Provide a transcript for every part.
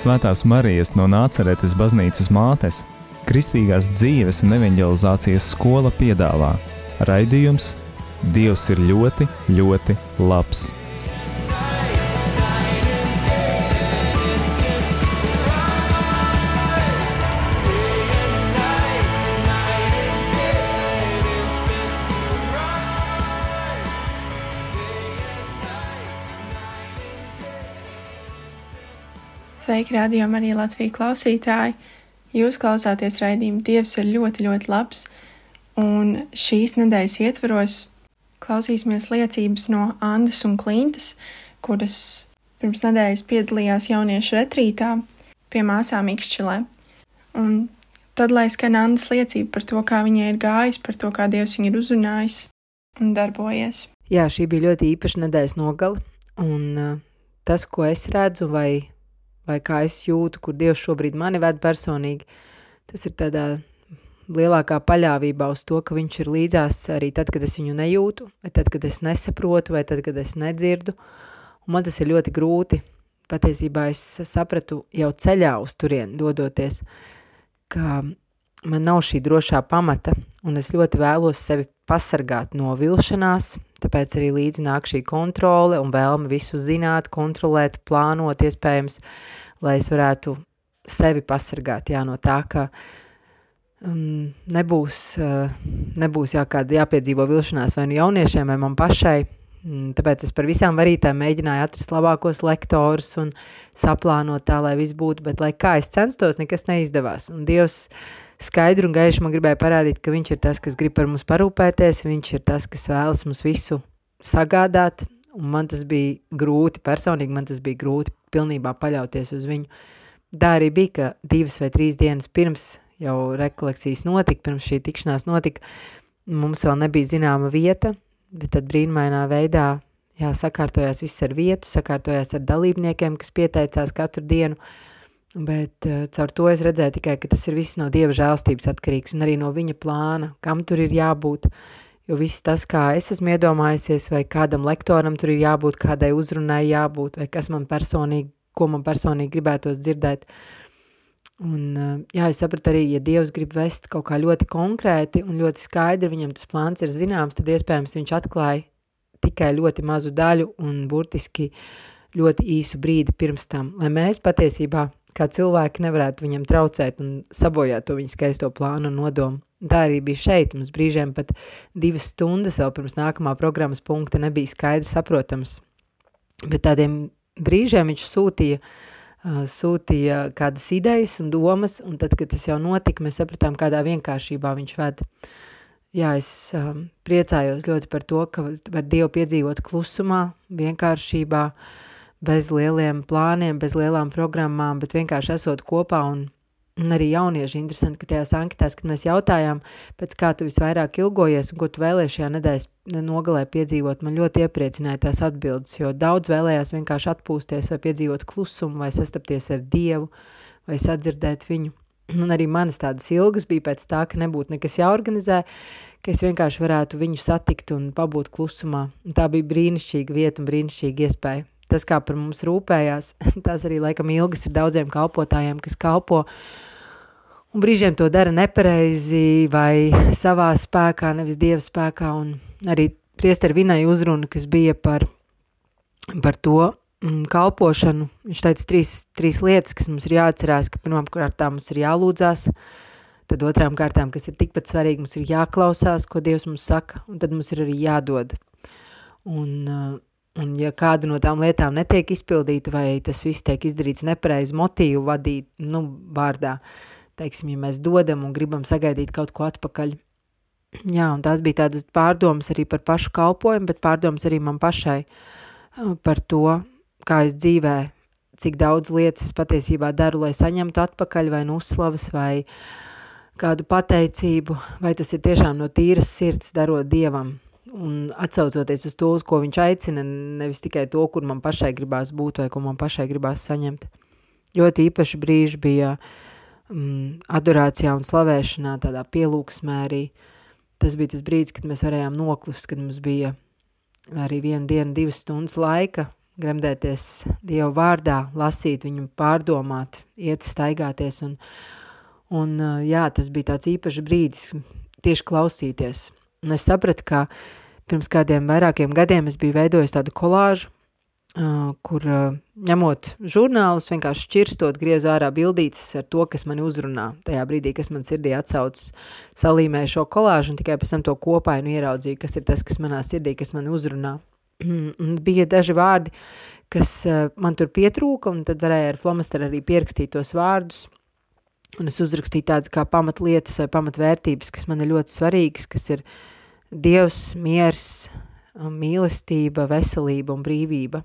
Svētās Marijas no Nāceretes baznīcas mātes, Kristīgās dzīves un evanģelizācijas skola piedāvā raidījums Dievs ir ļoti, ļoti labs. Sveiki, rādījumā arī Latvijas klausītāji! Jūs klausāties raidījumu Dievs ir ļoti, ļoti labs, un šīs nedēļas ietvaros klausīsimies liecības no Andas un Klintas, kuras pirms nedēļas piedalījās jauniešu retrītā pie māsām Ikšķilē. Un tad, lai skan Andas liecība par to, kā viņai ir gājis, par to, kā Dievs viņu ir uzrunājis un darbojies. Jā, šī bija ļoti īpaša nedēļas nogale, un uh, tas, ko es redzu, vai vai kā es jūtu, kur Dievs šobrīd mani ved personīgi, tas ir tādā lielākā paļāvībā uz to, ka viņš ir līdzās arī tad, kad es viņu nejūtu, vai tad, kad es nesaprotu, vai tad, kad es nedzirdu. Un man tas ir ļoti grūti. Patiesībā es sapratu jau ceļā uz turieni dodoties, ka man nav šī drošā pamata, un es ļoti vēlos sevi pasargāt no vilšanās, tāpēc arī līdzi nāk šī kontrole un vēlme visu zināt, kontrolēt, plānot iespējams, lai es varētu sevi pasargāt. Jā, no tā, ka um, nebūs, uh, nebūs jā, kāda jāpiedzīvo vilšanās vai nu jauniešiem vai man pašai, Tāpēc es par visām varītēm mēģināju atrast labākos lektorus un saplānot tā, lai viss būtu, bet lai kā es censtos, nekas neizdevās. Un Dievs skaidru un gaišu man gribēja parādīt, ka viņš ir tas, kas grib par mums parūpēties, viņš ir tas, kas vēlas mums visu sagādāt, un man tas bija grūti, personīgi man tas bija grūti pilnībā paļauties uz viņu. Tā arī bija, ka divas vai trīs dienas pirms jau rekolekcijas notika, pirms šī tikšanās notika, mums vēl nebija zināma vieta, bet tad brīnumainā veidā, jā, sakārtojās viss ar vietu, sakārtojās ar dalībniekiem, kas pieteicās katru dienu, bet uh, caur to es redzēju tikai, ka tas ir viss no Dieva žēlstības atkarīgs un arī no viņa plāna, kam tur ir jābūt, jo viss tas, kā es esmu iedomājusies, vai kādam lektoram tur ir jābūt, kādai uzrunai jābūt, vai kas man personīgi ko man personīgi gribētos dzirdēt. Un, eh, jā, es sapratu arī, ja Dievs grib vest kaut kā ļoti konkrēti un ļoti skaidri, viņam tas plāns ir zināms, tad iespējams viņš atklāja tikai ļoti mazu daļu un burtiski ļoti īsu brīdi pirms tam, lai mēs patiesībā kā cilvēki nevarētu viņam traucēt un sabojāt to viņa skaisto plānu un nodomu. Tā arī bija šeit, mums brīžiem pat divas stundas vēl pirms nākamā programmas punkta nebija skaidrs saprotams, bet tādiem brīžiem viņš sūtīja, uh, sūtīja kādas idejas un domas, un tad, kad tas jau notika, mēs sapratām, kādā vienkāršībā viņš ved. Jā, es um, priecājos ļoti par to, ka var Dievu piedzīvot klusumā, vienkāršībā, bez lieliem plāniem, bez lielām programmām, bet vienkārši esot kopā un Un arī jaunieši interesanti, ka tajās anketās, kad mēs jautājām, pēc kā tu visvairāk ilgojies un ko tu vēlējies šajā nedēļas nogalē piedzīvot, man ļoti iepriecināja tās atbildes, jo daudz vēlējās vienkārši atpūsties vai piedzīvot klusumu vai sastapties ar Dievu vai sadzirdēt viņu. Un arī manas tādas ilgas bija pēc tā, ka nebūtu nekas jāorganizē, ka es vienkārši varētu viņu satikt un pabūt klusumā. Un tā bija brīnišķīga vieta un brīnišķīga iespēja. Tas, kā par mums rūpējās, tās arī laikam ilgas ir daudziem kalpotājiem, kas kalpo un brīžiem to dara nepareizi vai savā spēkā, nevis dieva spēkā, un arī priesteri vinai uzruna, kas bija par, par to mm, kalpošanu. Viņš teica trīs, trīs lietas, kas mums ir jāatcerās, ka pirmām kārtām mums ir jālūdzās, tad otrām kārtām, kas ir tikpat svarīgi, mums ir jāklausās, ko Dievs mums saka, un tad mums ir arī jādod. Un, uh, un ja kāda no tām lietām netiek izpildīta, vai tas viss tiek izdarīts nepareizi motīvu vadīt, nu, vārdā, teiksim, ja mēs dodam un gribam sagaidīt kaut ko atpakaļ. Jā, un tās bija tādas pārdomas arī par pašu kalpojumu, bet pārdomas arī man pašai uh, par to, kā es dzīvē, cik daudz lietas es patiesībā daru, lai saņemtu atpakaļ vai nu uzslavas vai kādu pateicību, vai tas ir tiešām no tīras sirds darot Dievam un atsaucoties uz to, uz ko viņš aicina, nevis tikai to, kur man pašai gribās būt vai ko man pašai gribās saņemt. Ļoti īpaši brīži bija mm, adorācijā un slavēšanā, tādā pielūgsmē arī. Tas bija tas brīdis, kad mēs varējām noklust, kad mums bija arī viena diena, divas stundas laika gremdēties Dievu vārdā, lasīt viņu, pārdomāt, iet staigāties, un, un jā, tas bija tāds īpašs brīdis tieši klausīties. Un es sapratu, ka pirms kādiem vairākiem gadiem es biju veidojis tādu kolāžu, kur ņemot žurnālus, vienkārši šķirstot, griezu ārā bildītes ar to, kas mani uzrunā tajā brīdī, kas man sirdī atsaucas, salīmēju šo kolāžu un tikai pēc tam to kopainu ieraudzīju, kas ir tas, kas manā sirdī, kas mani uzrunā. Bija daži vārdi, kas man tur pietrūka, un tad varēja ar flomasteru arī pierakstīt tos vārdus, un es uzrakstīju tādas kā pamatlietas vai pamatvērtības, kas man ir ļoti svarīgas, kas ir Dievs, miers, mīlestība, veselība un brīvība.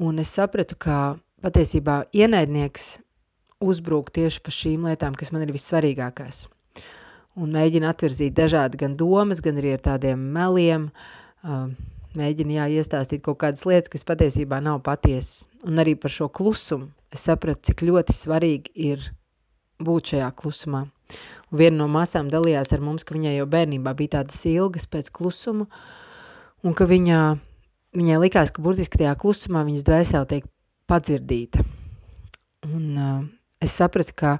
Un es sapratu, ka patiesībā ienaidnieks uzbrūk tieši par šīm lietām, kas man ir vissvarīgākās. Un mēģina atvirzīt dažādi gan domas, gan arī ar tādiem meliem, uh, mēģina jā, iestāstīt kaut kādas lietas, kas patiesībā nav patiesas. Un arī par šo klusumu es sapratu, cik ļoti svarīgi ir būt šajā klusumā. Un viena no māsām dalījās ar mums, ka viņai jau bērnībā bija tādas ilgas pēc klusuma, un ka viņa viņai likās, ka burtiski tajā klusumā viņas dvēsele tiek padzirdīta. Un uh, es sapratu, ka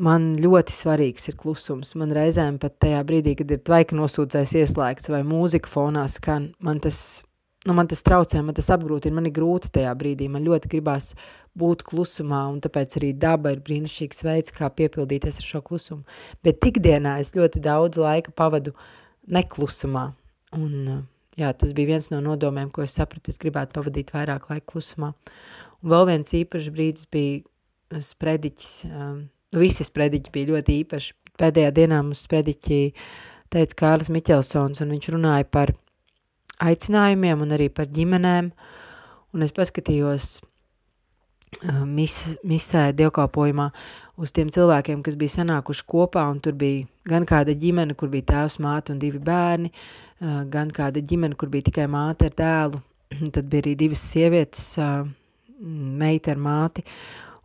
man ļoti svarīgs ir klusums. Man reizēm pat tajā brīdī, kad ir tvaika nosūdzējs ieslēgts vai mūzika fonā skan, man tas, nu, man tas traucē, man tas apgrūtina, man ir grūti tajā brīdī. Man ļoti gribās būt klusumā, un tāpēc arī daba ir brīnišķīgs veids, kā piepildīties ar šo klusumu. Bet ikdienā es ļoti daudz laika pavadu neklusumā. Un, jā, tas bija viens no nodomiem, ko es sapratu, es gribētu pavadīt vairāk laika klusumā. Un vēl viens īpašs brīdis bija sprediķis, um, visi sprediķi bija ļoti īpaši. Pēdējā dienā mums sprediķi teica Kārlis Miķelsons, un viņš runāja par aicinājumiem un arī par ģimenēm, un es paskatījos uh, mis, misē dievkalpojumā uz tiem cilvēkiem, kas bija sanākuši kopā, un tur bija gan kāda ģimene, kur bija tēvs, māte un divi bērni, uh, gan kāda ģimene, kur bija tikai māte ar dēlu, tad bija arī divas sievietes, meita ar māti,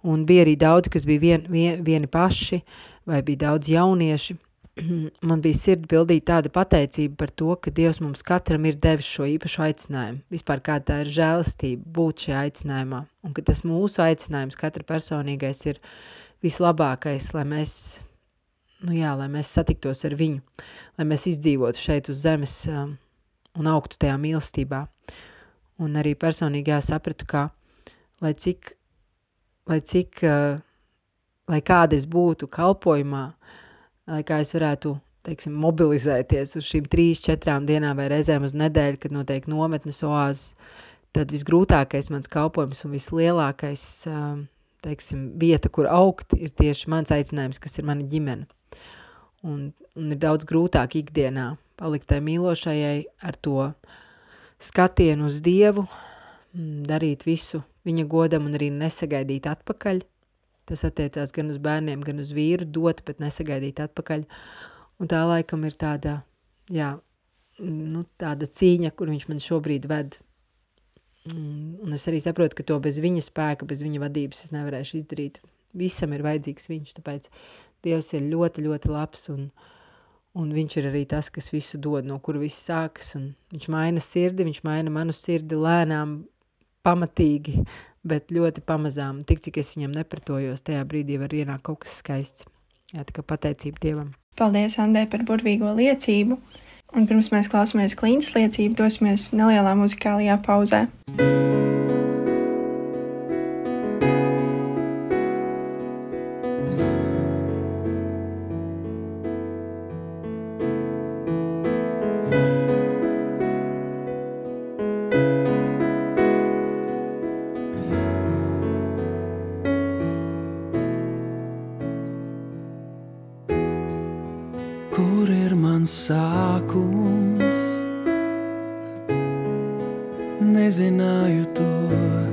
un bija arī daudz, kas bija vien, vien, vieni paši, vai bija daudz jaunieši. Man bija sirdi bildīt tāda pateicība par to, ka Dievs mums katram ir devis šo īpašu aicinājumu. Vispār kā tā ir žēlastība būt šajā aicinājumā, un ka tas mūsu aicinājums, katra personīgais, ir vislabākais, lai mēs nu jā, lai mēs satiktos ar viņu, lai mēs izdzīvotu šeit uz zemes um, un augtu tajā mīlestībā. Un arī personīgi jāsapratu, ka lai cik, lai cik, uh, lai kāda es būtu kalpojumā, lai kā es varētu, teiksim, mobilizēties uz šīm trīs, četrām dienām vai reizēm uz nedēļu, kad notiek nometnes oāzes, tad visgrūtākais mans kalpojums un vislielākais, uh, teiksim, vieta, kur augt, ir tieši mans aicinājums, kas ir mana ģimene. Un, un ir daudz grūtāk ikdienā palikt tai mīlošajai ar to skatienu uz Dievu, mm, darīt visu viņa godam un arī nesagaidīt atpakaļ. Tas attiecās gan uz bērniem, gan uz vīru, dot, bet nesagaidīt atpakaļ. Un tā laikam ir tāda, jā, nu, tāda cīņa, kur viņš man šobrīd ved. Un es arī saprotu, ka to bez viņa spēka, bez viņa vadības es nevarēšu izdarīt. Visam ir vajadzīgs viņš, tāpēc Dievs ir ļoti, ļoti labs un, un viņš ir arī tas, kas visu dod, no kura viss sākas. Viņš maina sirdi, viņš maina manu sirdi lēnām, pamatīgi, bet ļoti pamazām. Tik cik es viņam nepratojos, tajā brīdī var ienākt kaut kas skaists. Jā, tā kā pateicība Dievam. Paldies, Andē, par burvīgo liecību. Un pirms mēs klausāmies klīnas liecību, dosimies nelielā muzikālajā pauzē. vairs nesapratu to,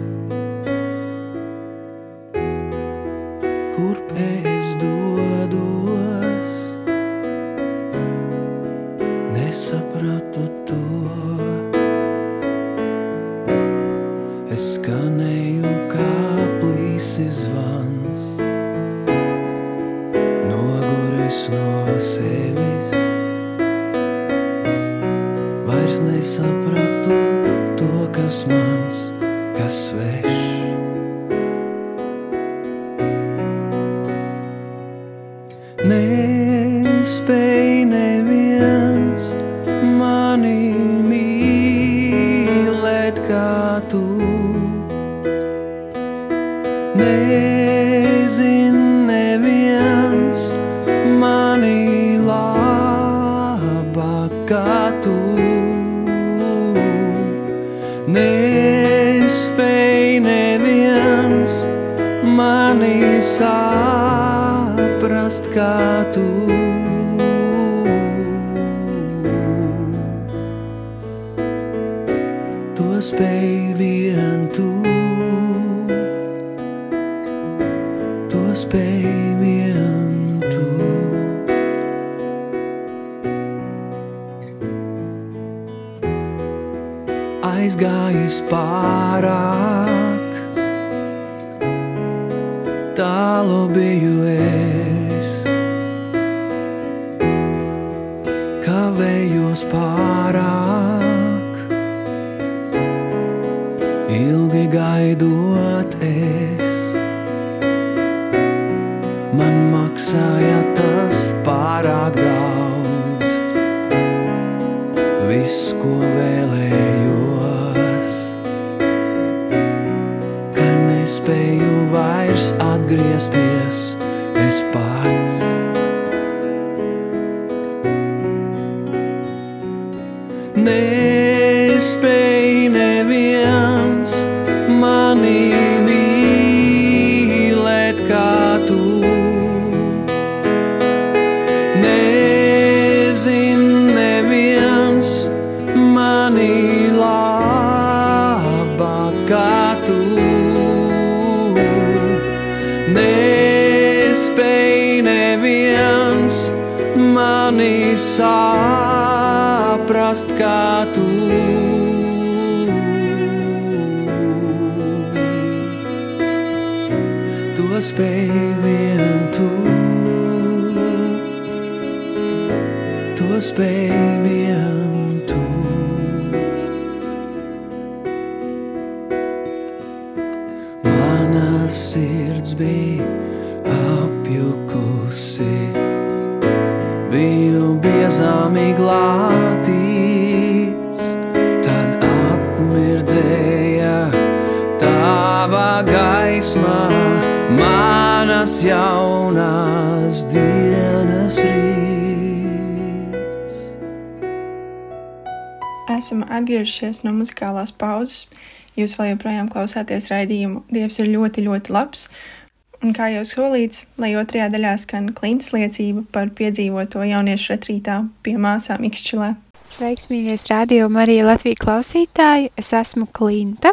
Nespēj neviens mani saprast kā tu. To spēj vien tu. To spēj vien tu. Aizgājis pārāk, tālu biju es. Biezāmi glātīts, tad atmirdzēja tava gaisma, manas jaunās dienas rīts. Esam atgriežušies no muzikālās pauzes. Jūs vēl joprojām klausāties raidījumu Dievs ir ļoti, ļoti labs. Un kā jau solīts, lai otrajā daļā skan klints liecība par piedzīvoto jauniešu retrītā pie māsām Ikšķilē. Sveiks, mīļais radio Marija Latvija klausītāji! Es esmu Klinta,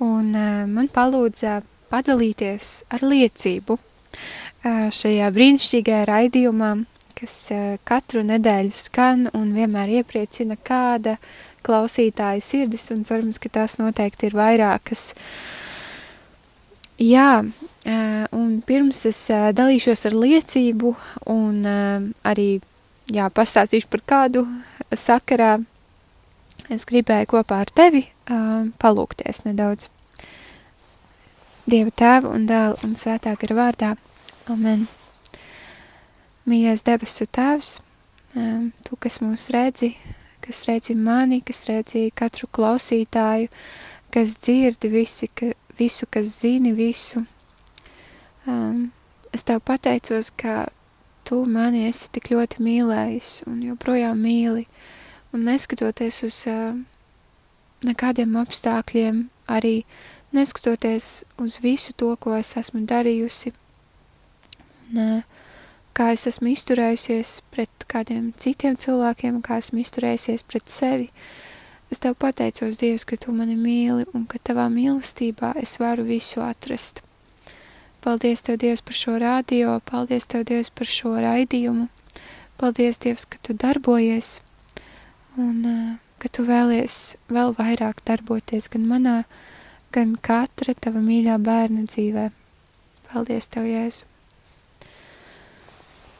un uh, man palūdza padalīties ar liecību uh, šajā brīnišķīgajā raidījumā, kas uh, katru nedēļu skan un vienmēr iepriecina kāda klausītāja sirdis, un cerams, ka tās noteikti ir vairākas. Jā, un pirms es dalīšos ar liecību un arī, jā, pastāstīšu par kādu sakarā, es gribēju kopā ar tevi palūkties nedaudz. Dieva tēva un dēla un svētā gara vārdā. Amen. Mīļais debesu tēvs, tu, kas mūs redzi, kas redzi mani, kas redzi katru klausītāju, kas dzirdi visi, ka, visu, kas zini visu. Um, es tev pateicos, ka tu mani esi tik ļoti mīlējis un joprojām mīli, un neskatoties uz uh, nekādiem apstākļiem, arī neskatoties uz visu to, ko es esmu darījusi, un uh, kā es esmu izturējusies pret kādiem citiem cilvēkiem, kā esmu izturējusies pret sevi, es tev pateicos, Dievs, ka tu mani mīli un ka tavā mīlestībā es varu visu atrast. Paldies Tev, Dievs, par šo rādio, paldies Tev, Dievs, par šo raidījumu, paldies, Dievs, ka Tu darbojies un uh, ka Tu vēlies vēl vairāk darboties gan manā, gan katra Tava mīļā bērna dzīvē. Paldies Tev, Jēzu!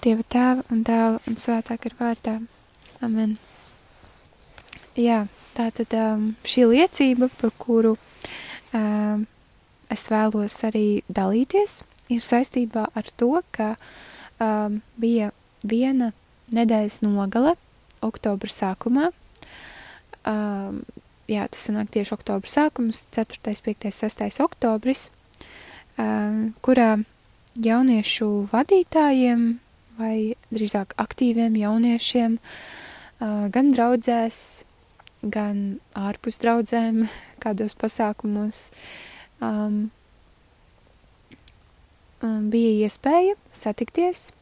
Dieva tēva un dēla un svētāk ar vārdā. Amen. Jā, tā tad um, šī liecība, par kuru um, es vēlos arī dalīties, ir saistībā ar to, ka um, bija viena nedēļas nogale oktobra sākumā. Um, jā, tas sanāk tieši oktobra sākums, 4., 5., 6. oktobris, kurā jauniešu vadītājiem vai drīzāk aktīviem jauniešiem uh, gan draudzēs, gan ārpus draudzēm, kādos pasākumos um, um, bija iespēja satikties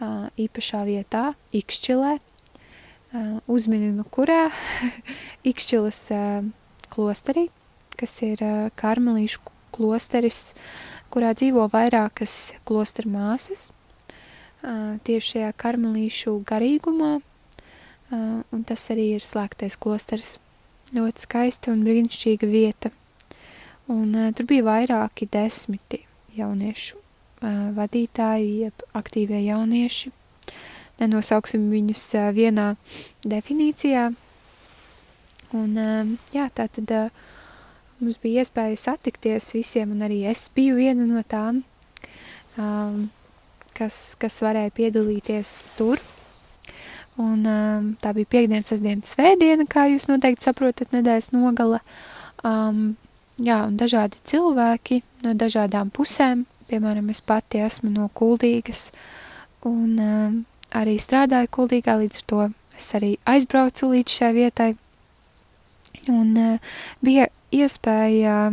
uh, īpašā vietā, Ikšķilē, uh, uzmininu kurā Ikšķilas uh, klosterī, kas ir uh, karmelīšu klosteris, kurā dzīvo vairākas klosteru māsas, uh, tieši šajā karmelīšu garīgumā, un tas arī ir slēgtais klosteris. Ļoti skaista un brīnišķīga vieta. Un uh, tur bija vairāki desmiti jauniešu uh, vadītāji, jeb aktīvie jaunieši. Nenosauksim viņus vienā definīcijā. Un, jā, tā tad mums bija iespēja satikties visiem, un arī es biju viena no tām, kas, kas varēja piedalīties tur. Un um, tā bija piekdiena, sestdiena, svētdiena, kā jūs noteikti saprotat, nedēļas nogala. Um, jā, un dažādi cilvēki no dažādām pusēm, piemēram, es pati esmu no Kuldīgas un um, arī strādāju Kuldīgā, līdz ar to es arī aizbraucu līdz šai vietai. Un uh, bija iespēja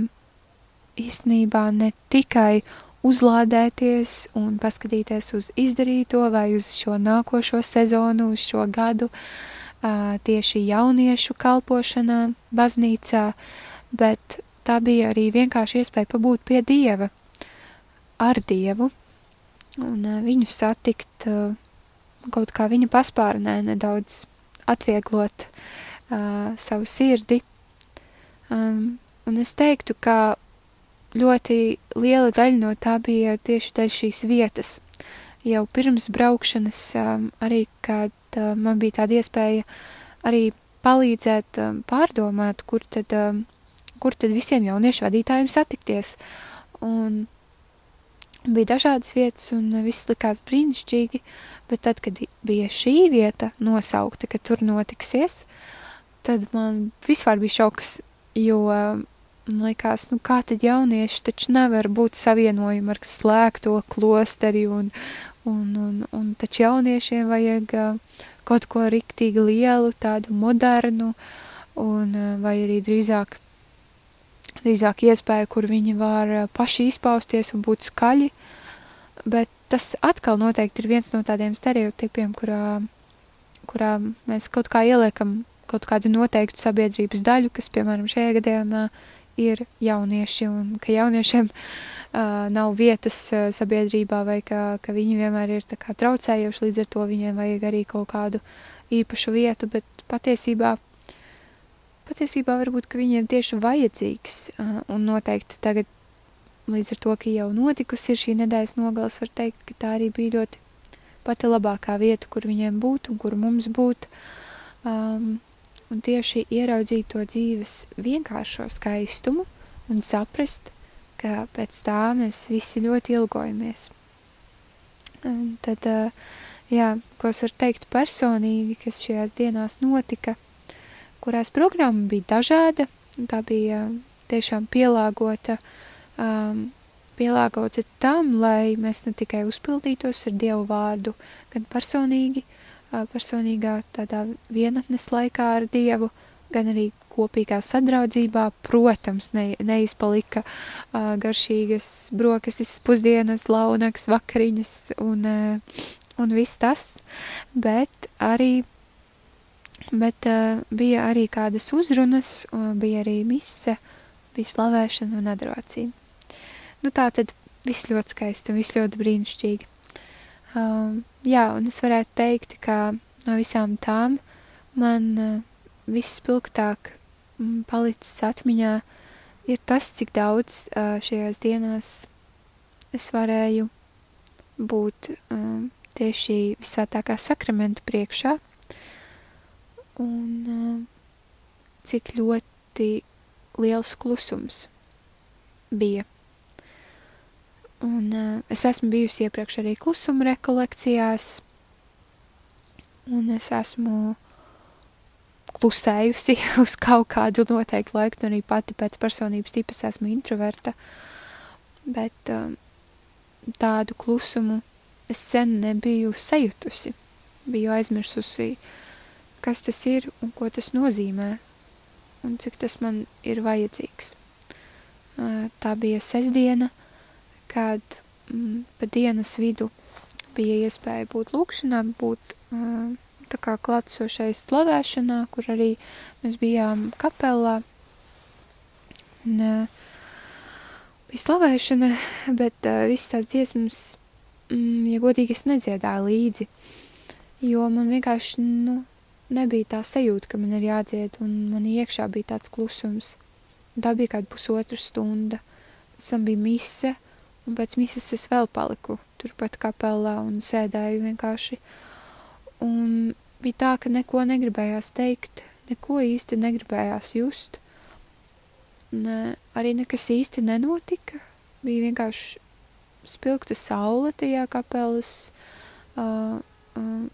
īstenībā ne tikai uzlādēties un paskatīties uz izdarīto vai uz šo nākošo sezonu, uz šo gadu, tieši jauniešu kalpošanā, baznīcā, bet tā bija arī vienkārši iespēja pabūt pie Dieva, ar Dievu, un viņu satikt, kaut kā viņa paspārnē nedaudz atvieglot uh, savu sirdi. Um, un es teiktu, ka ļoti liela daļa no tā bija tieši dēļ šīs vietas. Jau pirms braukšanas um, arī, kad uh, man bija tāda iespēja arī palīdzēt um, pārdomāt, kur tad, um, kur tad visiem jauniešu vadītājiem satikties. Un bija dažādas vietas, un viss likās brīnišķīgi, bet tad, kad bija šī vieta nosaukta, ka tur notiksies, tad man vispār bija šoks, jo Liekas, nu kā tad jaunieši taču nevar būt savienojumi ar slēgto klosteri un, un, un, un taču jauniešiem vajag kaut ko riktīgi lielu, tādu modernu un vai arī drīzāk, drīzāk iespēju, kur viņi var paši izpausties un būt skaļi, bet tas atkal noteikti ir viens no tādiem stereotipiem, kurā, kurā mēs kaut kā ieliekam kaut kādu noteiktu sabiedrības daļu, kas, piemēram, šajā gadījumā ir jaunieši un ka jauniešiem uh, nav vietas uh, sabiedrībā vai ka, ka viņi vienmēr ir kā traucējuši, līdz ar to viņiem vajag arī kaut kādu īpašu vietu, bet patiesībā, patiesībā varbūt, ka viņiem tieši vajadzīgs uh, un noteikti tagad līdz ar to, ka jau notikusi ir šī nedēļas nogals, var teikt, ka tā arī bija ļoti pati labākā vieta, kur viņiem būt un kur mums būt. Um, un tieši ieraudzīt to dzīves vienkāršo skaistumu un saprast, ka pēc tā mēs visi ļoti ilgojamies. Un tad, jā, ko es varu teikt personīgi, kas šajās dienās notika, kurās programma bija dažāda, tā bija tiešām pielāgota, um, pielāgota tam, lai mēs ne tikai uzpildītos ar Dievu vārdu, gan personīgi, uh, personīgā tādā vienatnes laikā ar Dievu, gan arī kopīgā sadraudzībā, protams, ne, neizpalika uh, garšīgas brokastis, pusdienas, launaks, vakariņas un, uh, un viss tas, bet arī, bet uh, bija arī kādas uzrunas, uh, bija arī mise, bija slavēšana un adorācija. Nu tā tad viss ļoti skaisti un viss ļoti brīnišķīgi. Um, jā, un es varētu teikt, ka no visām tām man uh, visspilgtāk mm, palicis atmiņā ir tas, cik daudz uh, šajās dienās es varēju būt uh, tieši visvētākā sakramenta priekšā un cik ļoti liels klusums bija. Un uh, es esmu bijusi iepriekš arī klusuma rekolekcijās, un es esmu klusējusi uz kaut kādu noteiktu laiku, un arī pati pēc personības tipas esmu introverta, bet uh, tādu klusumu es sen nebiju sajutusi, biju aizmirsusi, kas tas ir un ko tas nozīmē, un cik tas man ir vajadzīgs. Uh, tā bija sestdiena, kad mm, pa dienas vidu bija iespēja būt lūkšanā, būt uh, tā kā klātsošais slavēšanā, kur arī mēs bijām kapelā. Un, bija slavēšana, bet uh, visas tās dziesmas, mm, ja godīgi, es nedziedāju līdzi, jo man vienkārši, nu, nebija tā sajūta, ka man ir jādzied, un man iekšā bija tāds klusums. Un tā bija kāda pusotra stunda. Pēc tam bija mise, uh, Un pēc misas es vēl paliku turpat kapelā un sēdēju vienkārši. Un bija tā, ka neko negribējās teikt, neko īsti negribējās just. Ne, arī nekas īsti nenotika. Bija vienkārši spilgta saule tajā kapelas uh, uh,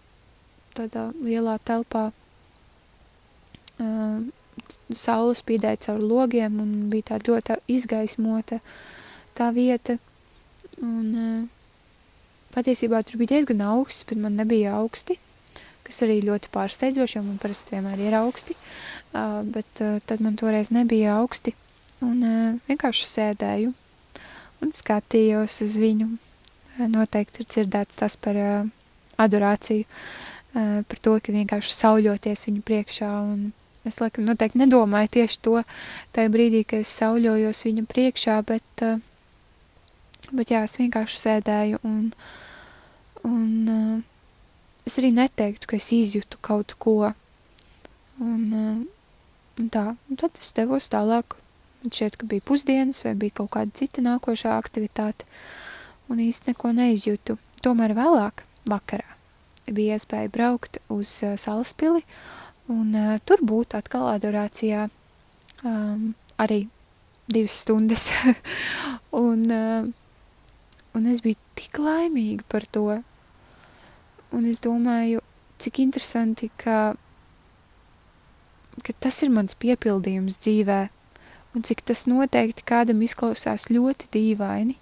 tādā lielā telpā. Uh, saule spīdēja caur logiem un bija tā ļoti izgaismota tā vieta. Un uh, patiesībā tur bija diezgan augsts, bet man nebija augsti, kas arī ļoti pārsteidzoši, jo man parasti vienmēr ir augsti, uh, bet uh, tad man toreiz nebija augsti. Un uh, vienkārši sēdēju un skatījos uz viņu. Noteikti ir dzirdēts tas par adorāciju, par to, ka vienkārši sauļoties viņu priekšā un es laikam noteikti nedomāju tieši to tajā brīdī, kad es sauļojos viņu priekšā, bet uh, Bet jā, es vienkārši sēdēju un, un uh, es arī neteiktu, ka es izjūtu kaut ko. Un, uh, un tā, un tad es devos tālāk. Man šķiet, ka bija pusdienas vai bija kaut kāda cita nākošā aktivitāte. Un īsti neko neizjūtu. Tomēr vēlāk, vakarā, bija iespēja braukt uz uh, salaspili un uh, tur būt atkal adorācijā um, arī divas stundas. un uh, Un es biju tik laimīga par to. Un es domāju, cik interesanti, ka, ka tas ir mans piepildījums dzīvē, un cik tas noteikti kādam izklausās ļoti dīvaini.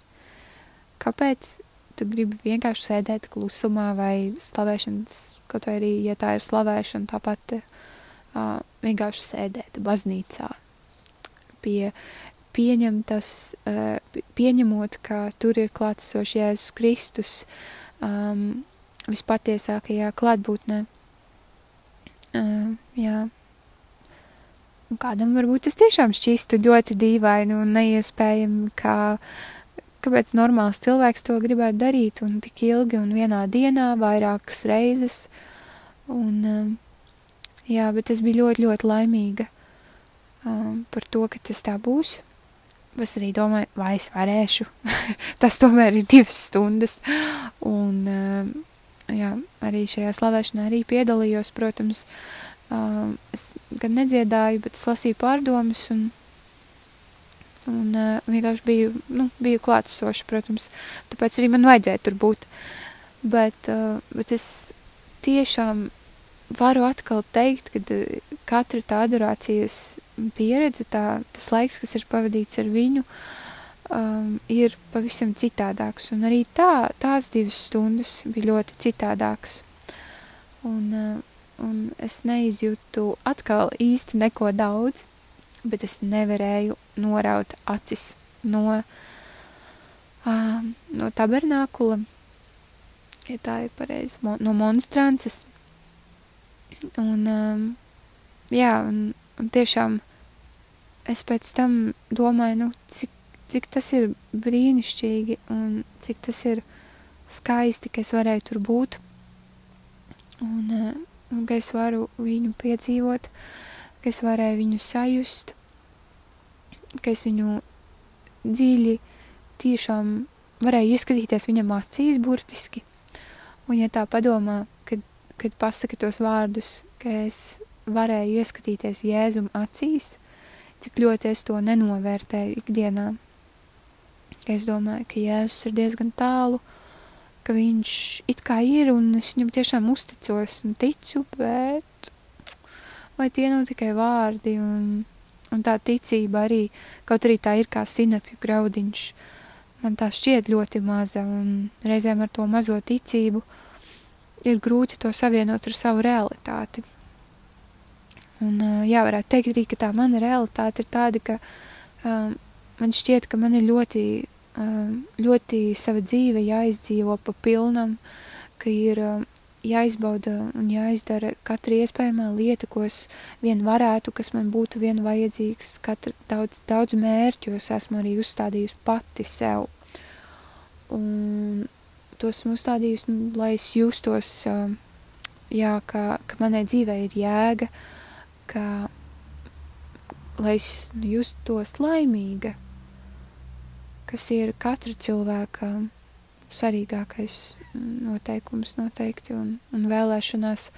Kāpēc tu gribi vienkārši sēdēt klusumā vai slavēšanas, kaut vai arī, ja tā ir slavēšana, tāpat uh, vienkārši sēdēt baznīcā pie pieņemtas, pieņemot, ka tur ir klātesošs Jēzus Kristus um, vispatiesākajā klātbūtnē. Uh, jā. Un kādam varbūt tas tiešām šķistu ļoti dīvaini un neiespējami, kā, kāpēc normāls cilvēks to gribētu darīt un tik ilgi un vienā dienā vairākas reizes. Un, uh, jā, bet es biju ļoti, ļoti laimīga um, par to, ka tas tā būs es arī domāju, vai es varēšu. Tas tomēr ir divas stundas. Un, um, jā, arī šajā slavēšanā arī piedalījos, protams, um, es gan nedziedāju, bet es lasīju pārdomas un, un uh, vienkārši biju, nu, biju klātesoši, protams, tāpēc arī man vajadzēja tur būt. Bet, bet es tiešām varu atkal teikt, ka katra tā adorācijas pieredze, tā, tas laiks, kas ir pavadīts ar viņu, um, ir pavisam citādāks. Un arī tā, tās divas stundas bija ļoti citādākas. Un, uh, un es neizjūtu atkal īsti neko daudz, bet es nevarēju noraut acis no, um, no tabernākula, ja tā ir pareizi, no monstrances. Un, um, jā, un, un tiešām es pēc tam domāju, nu, cik, cik tas ir brīnišķīgi un cik tas ir skaisti, ka es varēju tur būt un, eh, un ka es varu viņu piedzīvot, ka es varēju viņu sajust, ka es viņu dziļi tiešām varēju ieskatīties viņam acīs burtiski. Un ja tā padomā, kad, kad pasaka tos vārdus, ka es varēju ieskatīties Jēzum acīs, cik ļoti es to nenovērtēju ikdienā. es domāju, ka Jēzus ir diezgan tālu, ka viņš it kā ir un es viņam tiešām uzticos un ticu, bet vai tie nav tikai vārdi un, un tā ticība arī, kaut arī tā ir kā sinepju graudiņš, man tā šķiet ļoti maza un reizēm ar to mazo ticību ir grūti to savienot ar savu realitāti. Un jā, varētu teikt arī, ka tā mana realitāte ir tāda, ka um, man šķiet, ka man ir ļoti Um, ļoti sava dzīve jāizdzīvo pa pilnam, ka ir um, jāizbauda un jāizdara katra iespējamā lieta, ko es vien varētu, kas man būtu vien vajadzīgs, katra daudz, daudz mērķos esmu arī uzstādījusi pati sev. Un tos esmu uzstādījusi, nu, lai es justos, um, jā, ka, ka manai dzīvei ir jēga, ka, lai es justos laimīga, kas ir katra cilvēka svarīgākais noteikums noteikti un, un vēlēšanās.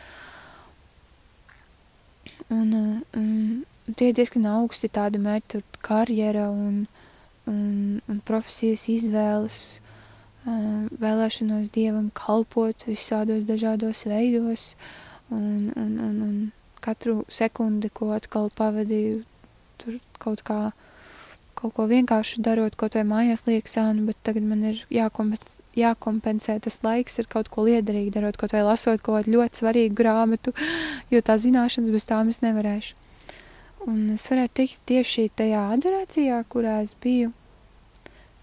Un, un tie ir diezgan augsti tādi mērķi, tur karjera un, un, un profesijas izvēles, vēlēšanos Dievam kalpot visādos dažādos veidos un, un, un, un katru sekundi, ko atkal pavadīju tur kaut kā uh, kaut ko vienkārši darot, kaut vai mājās liekas ānu, bet tagad man ir jākompensē, jākompensē tas laiks ar kaut ko liederīgu darot, kaut vai lasot kaut kādu ļoti svarīgu grāmatu, jo tā zināšanas bez tām es nevarēšu. Un es varētu teikt tieši tajā adorācijā, kurā es biju,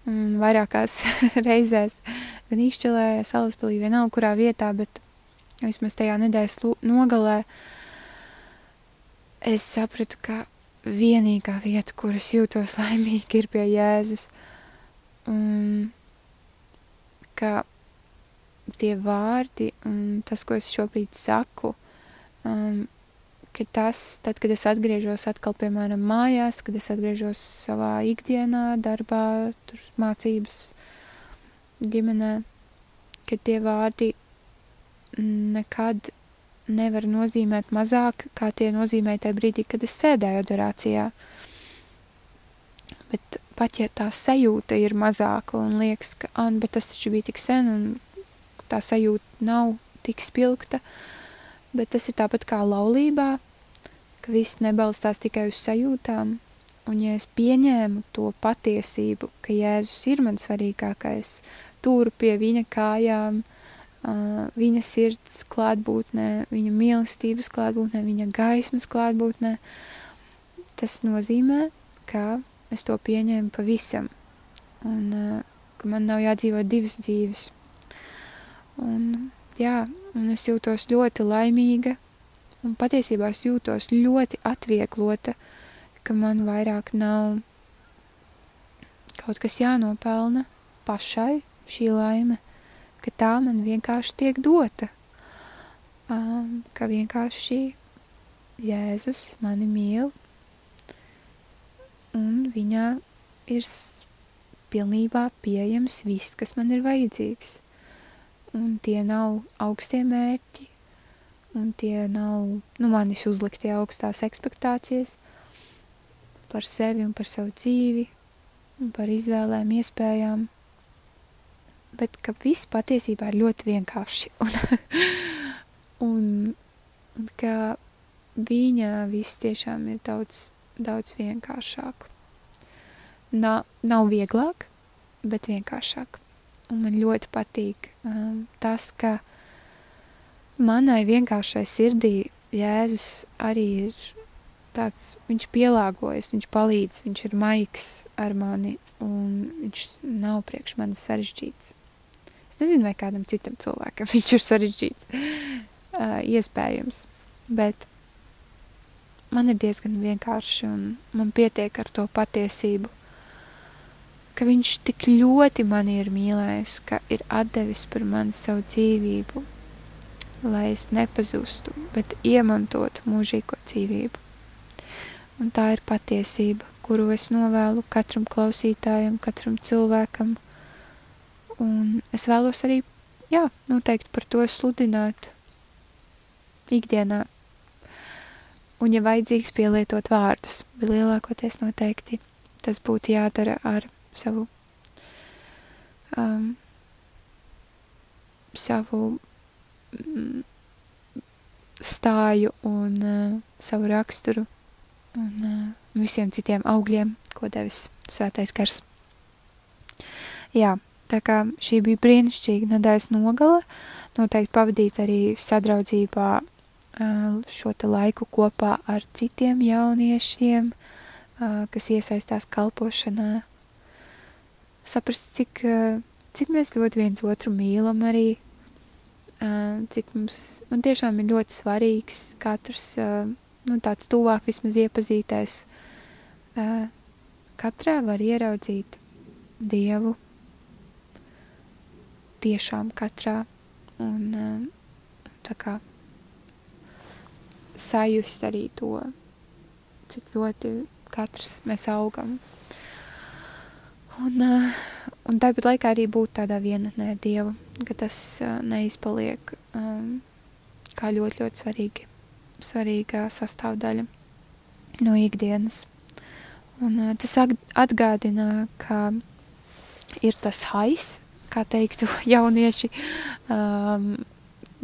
un vairākās reizēs, gan īšķelē, salaspilī, vienalga kurā vietā, bet vismaz tajā nedēļas nogalē, es sapratu, ka vienīgā vieta, kur es jūtos laimīgi, ir pie Jēzus. Un ka tie vārdi un tas, ko es šobrīd saku, um, ka tas, tad, kad es atgriežos atkal, piemēram, mājās, kad es atgriežos savā ikdienā, darbā, tur mācības, ģimenē, ka tie vārdi nekad nevar nozīmēt mazāk, kā tie nozīmē tajā brīdī, kad es sēdēju adorācijā. Bet pat ja tā sajūta ir mazāka un liekas, ka, an, bet tas taču bija tik sen un tā sajūta nav tik spilgta, bet tas ir tāpat kā laulībā, ka viss nebalstās tikai uz sajūtām, un ja es pieņēmu to patiesību, ka Jēzus ir mans svarīgākais, turu pie viņa kājām, viņa sirds klātbūtnē, viņa mīlestības klātbūtnē, viņa gaismas klātbūtnē. Tas nozīmē, ka es to pieņēmu pavisam, un uh, ka man nav jādzīvo divas dzīves. Un, jā, un es jūtos ļoti laimīga, un patiesībā es jūtos ļoti atvieglota, ka man vairāk nav kaut kas jānopelna pašai šī laime, ka tā man vienkārši tiek dota. Um, ka vienkārši Jēzus mani mīl, un viņā ir pilnībā pieejams viss, kas man ir vajadzīgs. Un tie nav augstie mērķi, un tie nav, nu, manis uzliktie augstās ekspektācijas par sevi un par savu dzīvi, un par izvēlēm, iespējām bet ka viss patiesībā ir ļoti vienkārši. Un, un, un ka viņa viss tiešām ir daudz, daudz vienkāršāk. Nav, nav vieglāk, bet vienkāršāk. Un man ļoti patīk um, tas, ka manai vienkāršai sirdī Jēzus arī ir tāds, viņš pielāgojas, viņš palīdz, viņš ir maigs ar mani, un viņš nav priekš manis sarežģīts. Es nezinu, vai kādam citam cilvēkam viņš ir sarežģīts, uh, iespējams, bet man ir diezgan vienkārši un man pietiek ar to patiesību, ka viņš tik ļoti mani ir mīlējis, ka ir atdevis par mani savu dzīvību, lai es nepazustu, bet iemantotu mūžīgo dzīvību. Un tā ir patiesība, kuru es novēlu katram klausītājam, katram cilvēkam, Un es vēlos arī, jā, noteikti par to sludināt ikdienā. Un, ja vajadzīgs pielietot vārdus, lielākoties noteikti tas būtu jādara ar savu um, savu mm, stāju un uh, savu raksturu un uh, visiem citiem augļiem, ko devis svētais gars. Jā, tā kā šī bija brīnišķīga nedēļas nogala, noteikti pavadīt arī sadraudzībā šo te laiku kopā ar citiem jauniešiem, kas iesaistās kalpošanā, saprast, cik, cik mēs ļoti viens otru mīlam arī, cik mums, man tiešām ir ļoti svarīgs katrs, nu, tāds tuvāk vismaz iepazītais. Katrā var ieraudzīt Dievu, tiešām katrā, un tā kā sajust arī to, cik ļoti katrs mēs augam. Un, un tāpat laikā arī būt tādā vienatnē ar Dievu ka tas uh, neizpaliek kā ļoti, ļoti svarīgi, svarīga sastāvdaļa no ikdienas. Un tas atgādina, ka ir tas hais, kā teiktu jaunieši, um,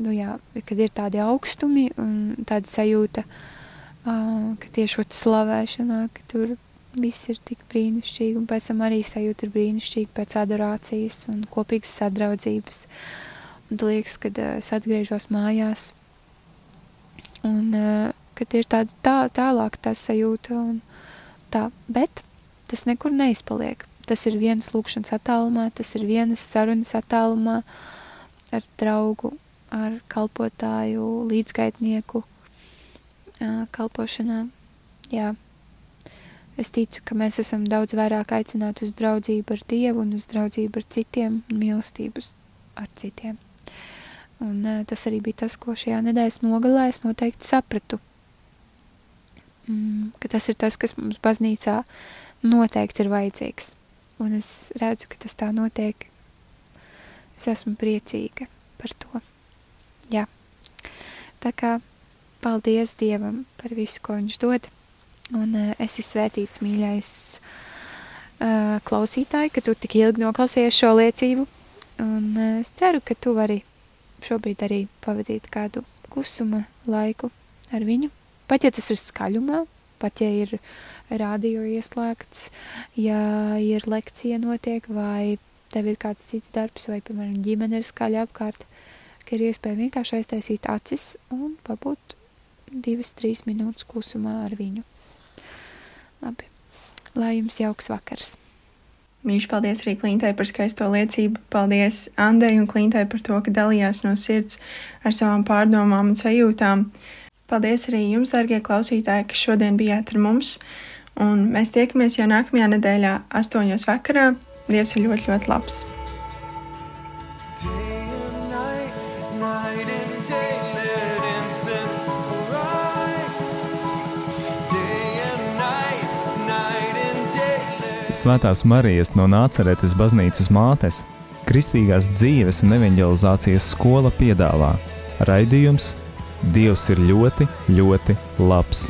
nu jā, kad ir tādi augstumi un tāda sajūta, uh, ka tieši ot slavēšanā, ka tur viss ir tik brīnišķīgi, un pēc tam arī sajūta ir brīnišķīga pēc adorācijas un kopīgas sadraudzības. Un liekas, kad uh, es atgriežos mājās, un uh, kad ir tāda tā, tālāk tā sajūta, un tā, bet tas nekur neizpaliek. Tas ir viens lūkšanas attālumā, tas ir vienas sarunas attālumā ar draugu, ar kalpotāju, līdzgaitnieku kalpošanā. Jā, Es ticu, ka mēs esam daudz vairāk aicināti uz draudzību ar Dievu un uz draudzību ar citiem un mīlestības ar citiem. Un tas arī bija tas, ko šajā nedēļas nogalē es noteikti sapratu. Mm, ka tas ir tas, kas mums baznīcā noteikti ir vajadzīgs. Un es redzu, ka tas tā notiek. Es esmu priecīga par to. Jā. Tā kā paldies Dievam par visu, ko viņš dod. Un uh, esi svētīts, mīļais uh, klausītāji, ka tu tik ilgi noklausījies šo liecību. Un uh, es ceru, ka tu vari šobrīd arī pavadīt kādu klusuma laiku ar viņu. Pat ja tas ir skaļumā, pat ja ir rādio ieslēgts, ja ir lekcija notiek, vai tev ir kāds cits darbs, vai, piemēram, ģimene ir skaļa apkārt, ka ir iespēja vienkārši aiztaisīt acis un pabūt divas, trīs minūtes klusumā ar viņu. Labi. Lai jums jauks vakars! Mīļš, paldies arī Klintai par skaisto liecību. Paldies Andai un Klintai par to, ka dalījās no sirds ar savām pārdomām un sajūtām. Paldies arī jums, darbie klausītāji, kas šodien bijāt ar mums. Un mēs tiekamies jau nākamajā nedēļā, 8.00 vakarā. Dievs ir ļoti, ļoti labs! Svētās Marijas no Nāceretes baznīcas mātes, Kristīgās dzīves un evanģelizācijas skola piedāvā raidījums Dievs ir ļoti, ļoti labs.